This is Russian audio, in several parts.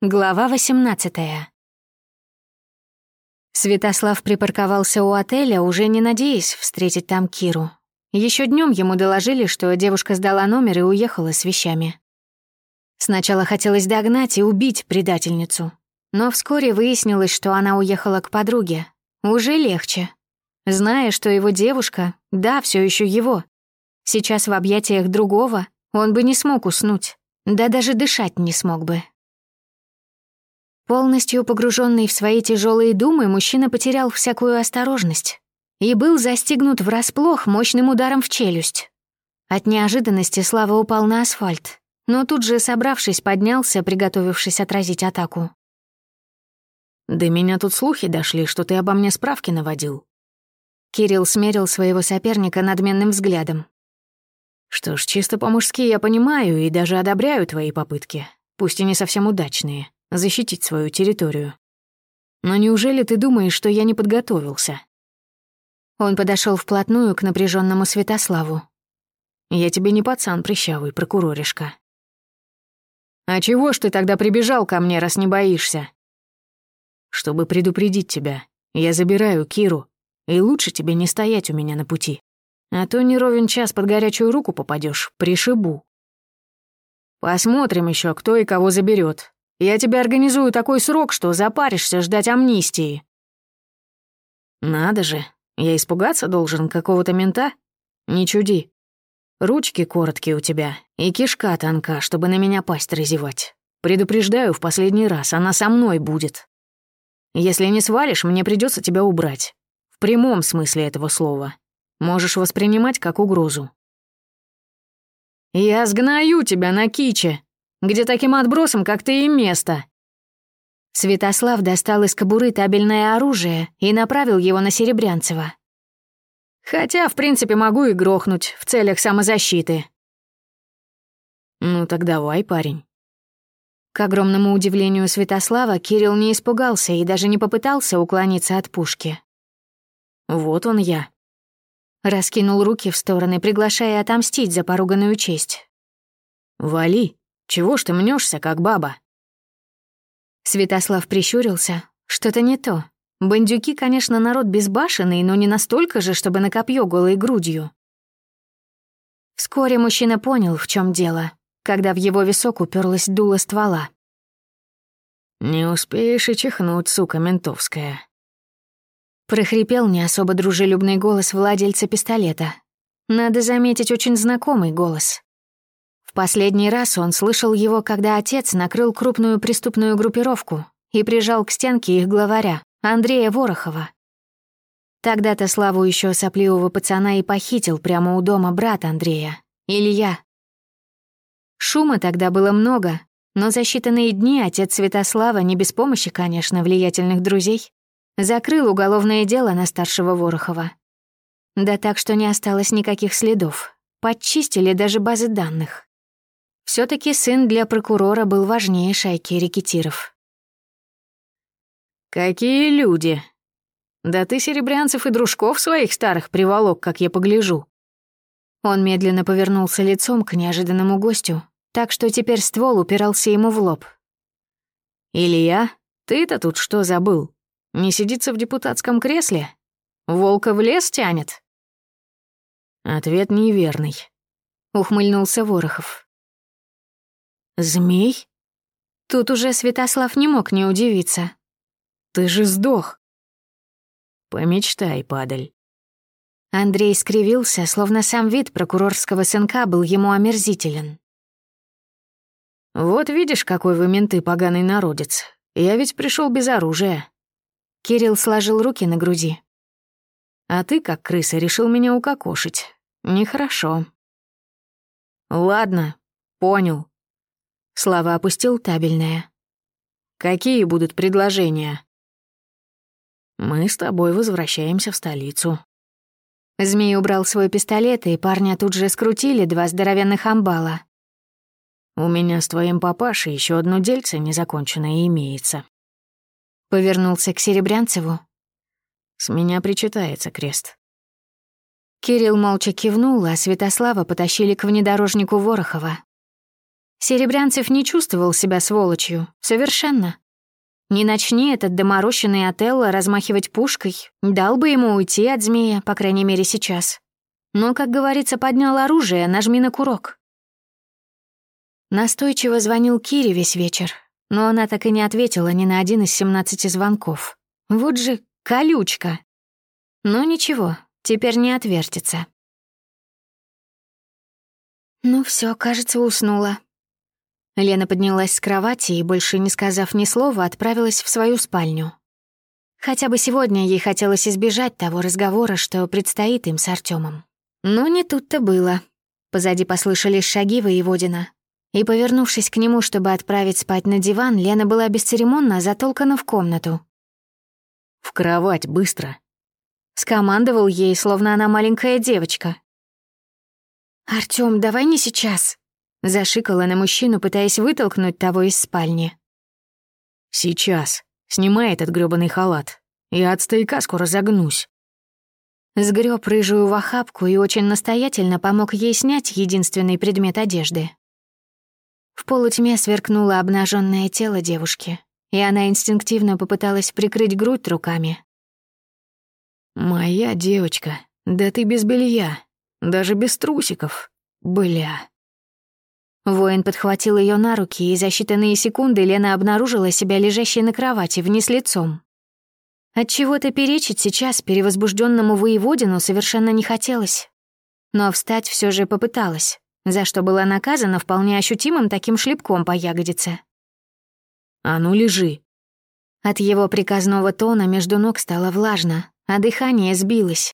Глава 18 Святослав припарковался у отеля, уже не надеясь встретить там Киру. Еще днем ему доложили, что девушка сдала номер и уехала с вещами. Сначала хотелось догнать и убить предательницу, но вскоре выяснилось, что она уехала к подруге. Уже легче. Зная, что его девушка, да, все еще его. Сейчас в объятиях другого он бы не смог уснуть, да даже дышать не смог бы. Полностью погруженный в свои тяжелые думы, мужчина потерял всякую осторожность и был застигнут врасплох мощным ударом в челюсть. От неожиданности Слава упал на асфальт, но тут же, собравшись, поднялся, приготовившись отразить атаку. «До меня тут слухи дошли, что ты обо мне справки наводил». Кирилл смерил своего соперника надменным взглядом. «Что ж, чисто по-мужски я понимаю и даже одобряю твои попытки, пусть и не совсем удачные защитить свою территорию. Но неужели ты думаешь, что я не подготовился? Он подошел вплотную к напряженному Святославу. Я тебе не пацан прыщавый, прокуроришка. А чего ж ты тогда прибежал ко мне, раз не боишься? Чтобы предупредить тебя, я забираю Киру, и лучше тебе не стоять у меня на пути. А то не ровен час под горячую руку попадешь, пришибу. Посмотрим еще, кто и кого заберет. Я тебе организую такой срок, что запаришься ждать амнистии». «Надо же, я испугаться должен какого-то мента? Не чуди. Ручки короткие у тебя и кишка тонка, чтобы на меня пасть разевать. Предупреждаю в последний раз, она со мной будет. Если не свалишь, мне придется тебя убрать. В прямом смысле этого слова. Можешь воспринимать как угрозу». «Я сгною тебя на киче!» Где таким отбросом, как ты, и место». Святослав достал из кобуры табельное оружие и направил его на Серебрянцева. «Хотя, в принципе, могу и грохнуть в целях самозащиты». «Ну так давай, парень». К огромному удивлению Святослава, Кирилл не испугался и даже не попытался уклониться от пушки. «Вот он я». Раскинул руки в стороны, приглашая отомстить за поруганную честь. «Вали». Чего ж ты мнешься, как баба?» Святослав прищурился. Что-то не то. Бандюки, конечно, народ безбашенный, но не настолько же, чтобы на копье голой грудью. Вскоре мужчина понял, в чем дело, когда в его висок уперлась дуло ствола. «Не успеешь и чихнуть, сука ментовская», Прохрипел не особо дружелюбный голос владельца пистолета. Надо заметить, очень знакомый голос. Последний раз он слышал его, когда отец накрыл крупную преступную группировку и прижал к стенке их главаря, Андрея Ворохова. Тогда-то Славу еще сопливого пацана и похитил прямо у дома брат Андрея, Илья. Шума тогда было много, но за считанные дни отец Святослава, не без помощи, конечно, влиятельных друзей, закрыл уголовное дело на старшего Ворохова. Да так, что не осталось никаких следов. Подчистили даже базы данных все таки сын для прокурора был важнее шайки рекетиров. «Какие люди! Да ты серебрянцев и дружков своих старых приволок, как я погляжу». Он медленно повернулся лицом к неожиданному гостю, так что теперь ствол упирался ему в лоб. «Илья, ты-то тут что забыл? Не сидится в депутатском кресле? Волка в лес тянет?» Ответ неверный. Ухмыльнулся Ворохов. «Змей?» Тут уже Святослав не мог не удивиться. «Ты же сдох!» «Помечтай, падаль». Андрей скривился, словно сам вид прокурорского сынка был ему омерзителен. «Вот видишь, какой вы менты, поганый народец. Я ведь пришел без оружия». Кирилл сложил руки на груди. «А ты, как крыса, решил меня укокошить. Нехорошо». «Ладно, понял. Слава опустил табельное. «Какие будут предложения?» «Мы с тобой возвращаемся в столицу». Змей убрал свой пистолет, и парня тут же скрутили два здоровенных амбала. «У меня с твоим папашей еще одно дельце незаконченное имеется». Повернулся к Серебрянцеву. «С меня причитается крест». Кирилл молча кивнул, а Святослава потащили к внедорожнику Ворохова. Серебрянцев не чувствовал себя сволочью, совершенно. Не начни этот доморощенный Отелло размахивать пушкой, дал бы ему уйти от змея, по крайней мере, сейчас. Но, как говорится, поднял оружие, нажми на курок. Настойчиво звонил Кире весь вечер, но она так и не ответила ни на один из семнадцати звонков. Вот же колючка. Но ничего, теперь не отвертится. Ну все, кажется, уснула. Лена поднялась с кровати и, больше не сказав ни слова, отправилась в свою спальню. Хотя бы сегодня ей хотелось избежать того разговора, что предстоит им с Артемом. Но не тут-то было. Позади послышались шаги воеводина. И, повернувшись к нему, чтобы отправить спать на диван, Лена была бесцеремонно затолкана в комнату. «В кровать, быстро!» Скомандовал ей, словно она маленькая девочка. «Артём, давай не сейчас!» Зашикала на мужчину, пытаясь вытолкнуть того из спальни. «Сейчас. Снимай этот грёбаный халат. Я от стояка скоро загнусь». Сгреб рыжую в охапку и очень настоятельно помог ей снять единственный предмет одежды. В полутьме сверкнуло обнаженное тело девушки, и она инстинктивно попыталась прикрыть грудь руками. «Моя девочка, да ты без белья, даже без трусиков, бля». Воин подхватил ее на руки, и за считанные секунды Лена обнаружила себя лежащей на кровати вниз лицом. Отчего-то перечить сейчас перевозбужденному воеводину совершенно не хотелось. Но встать все же попыталась за что была наказана вполне ощутимым таким шлепком по ягодице. «А ну, лежи!» От его приказного тона между ног стало влажно, а дыхание сбилось.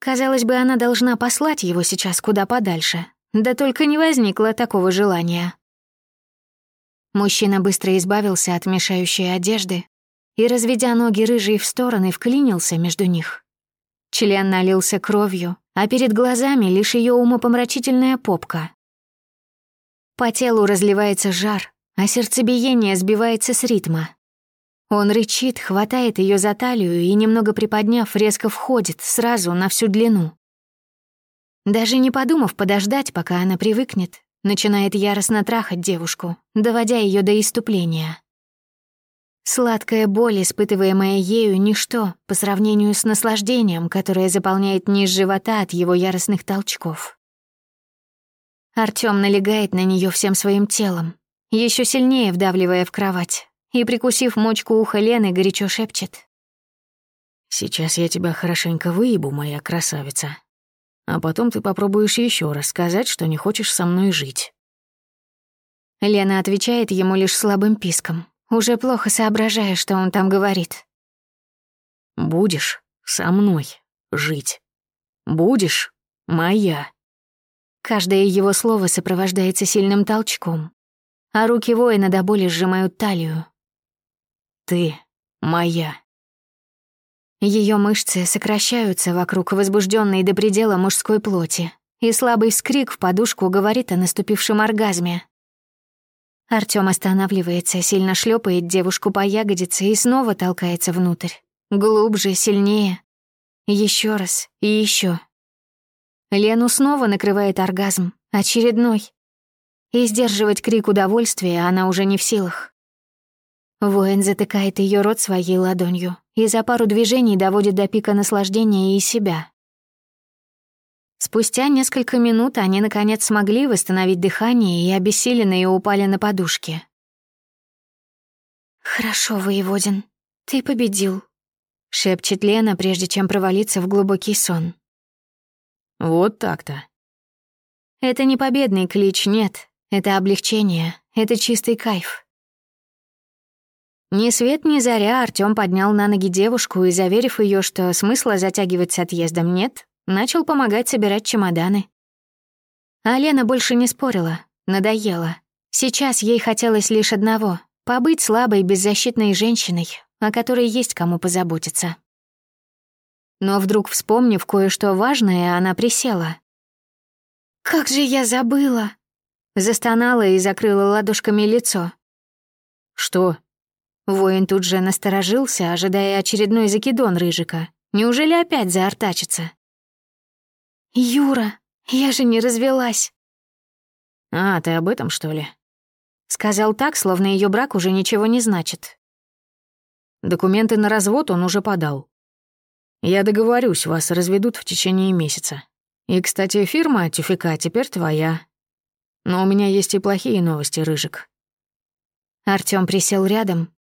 Казалось бы, она должна послать его сейчас куда подальше, да только не возникло такого желания. Мужчина быстро избавился от мешающей одежды и, разведя ноги рыжие в стороны, вклинился между них. Член налился кровью, а перед глазами лишь ее умопомрачительная попка. По телу разливается жар, а сердцебиение сбивается с ритма. Он рычит, хватает ее за талию и, немного приподняв, резко входит, сразу на всю длину. Даже не подумав подождать, пока она привыкнет, начинает яростно трахать девушку, доводя ее до иступления. Сладкая боль, испытываемая ею, ничто по сравнению с наслаждением, которое заполняет низ живота от его яростных толчков. Артём налегает на нее всем своим телом, еще сильнее вдавливая в кровать, и, прикусив мочку уха Лены, горячо шепчет. «Сейчас я тебя хорошенько выебу, моя красавица. А потом ты попробуешь еще раз сказать, что не хочешь со мной жить». Лена отвечает ему лишь слабым писком, уже плохо соображая, что он там говорит. «Будешь со мной жить. Будешь моя». Каждое его слово сопровождается сильным толчком, а руки воина до боли сжимают талию. «Ты моя». Ее мышцы сокращаются вокруг возбужденной до предела мужской плоти, и слабый вскрик в подушку говорит о наступившем оргазме. Артём останавливается, сильно шлепает девушку по ягодице и снова толкается внутрь. Глубже, сильнее. Еще раз и еще. Лену снова накрывает оргазм, очередной. И сдерживать крик удовольствия она уже не в силах. Воин затыкает ее рот своей ладонью и за пару движений доводит до пика наслаждения и себя. Спустя несколько минут они, наконец, смогли восстановить дыхание и обессиленные упали на подушки. «Хорошо, воеводин, ты победил», — шепчет Лена, прежде чем провалиться в глубокий сон. «Вот так-то». Это не победный клич, нет. Это облегчение, это чистый кайф. Ни свет ни заря Артём поднял на ноги девушку и, заверив ее, что смысла затягивать с отъездом нет, начал помогать собирать чемоданы. А Лена больше не спорила, надоела. Сейчас ей хотелось лишь одного — побыть слабой, беззащитной женщиной, о которой есть кому позаботиться. Но вдруг, вспомнив кое-что важное, она присела. «Как же я забыла!» Застонала и закрыла ладошками лицо. «Что?» Воин тут же насторожился, ожидая очередной закидон Рыжика. Неужели опять заортачится? «Юра, я же не развелась». А, ты об этом, что ли? Сказал так, словно ее брак уже ничего не значит. Документы на развод он уже подал. Я договорюсь, вас разведут в течение месяца. И, кстати, фирма Тюфика теперь твоя. Но у меня есть и плохие новости, Рыжик. Артём присел рядом.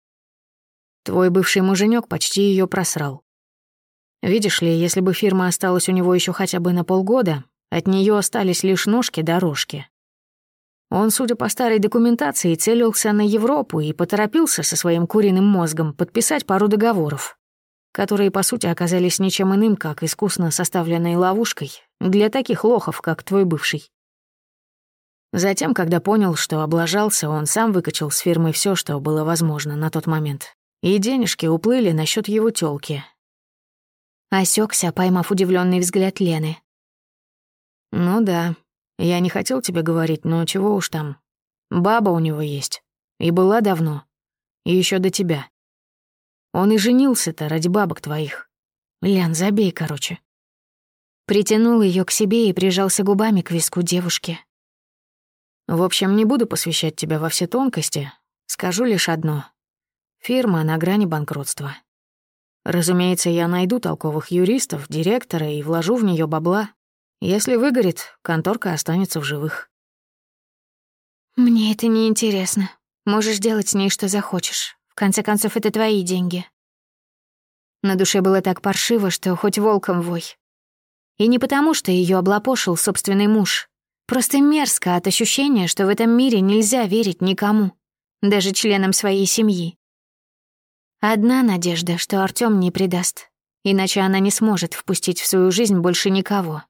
Твой бывший муженек почти ее просрал. Видишь ли, если бы фирма осталась у него еще хотя бы на полгода, от нее остались лишь ножки-дорожки. Он, судя по старой документации, целился на Европу и поторопился со своим куриным мозгом подписать пару договоров, которые, по сути, оказались ничем иным, как искусно составленной ловушкой для таких лохов, как твой бывший. Затем, когда понял, что облажался, он сам выкачал с фирмы все, что было возможно на тот момент. И денежки уплыли на счет его тёлки. Осекся, поймав удивленный взгляд Лены. «Ну да, я не хотел тебе говорить, но чего уж там. Баба у него есть. И была давно. И еще до тебя. Он и женился-то ради бабок твоих. Лян, забей, короче». Притянул ее к себе и прижался губами к виску девушки. В общем, не буду посвящать тебя во все тонкости. Скажу лишь одно. Фирма на грани банкротства. Разумеется, я найду толковых юристов, директора и вложу в нее бабла. Если выгорит, конторка останется в живых. Мне это не интересно. Можешь делать с ней что захочешь. В конце концов, это твои деньги. На душе было так паршиво, что хоть волком вой. И не потому, что ее облапошил собственный муж, Просто мерзко от ощущения, что в этом мире нельзя верить никому, даже членам своей семьи. Одна надежда, что Артём не предаст, иначе она не сможет впустить в свою жизнь больше никого.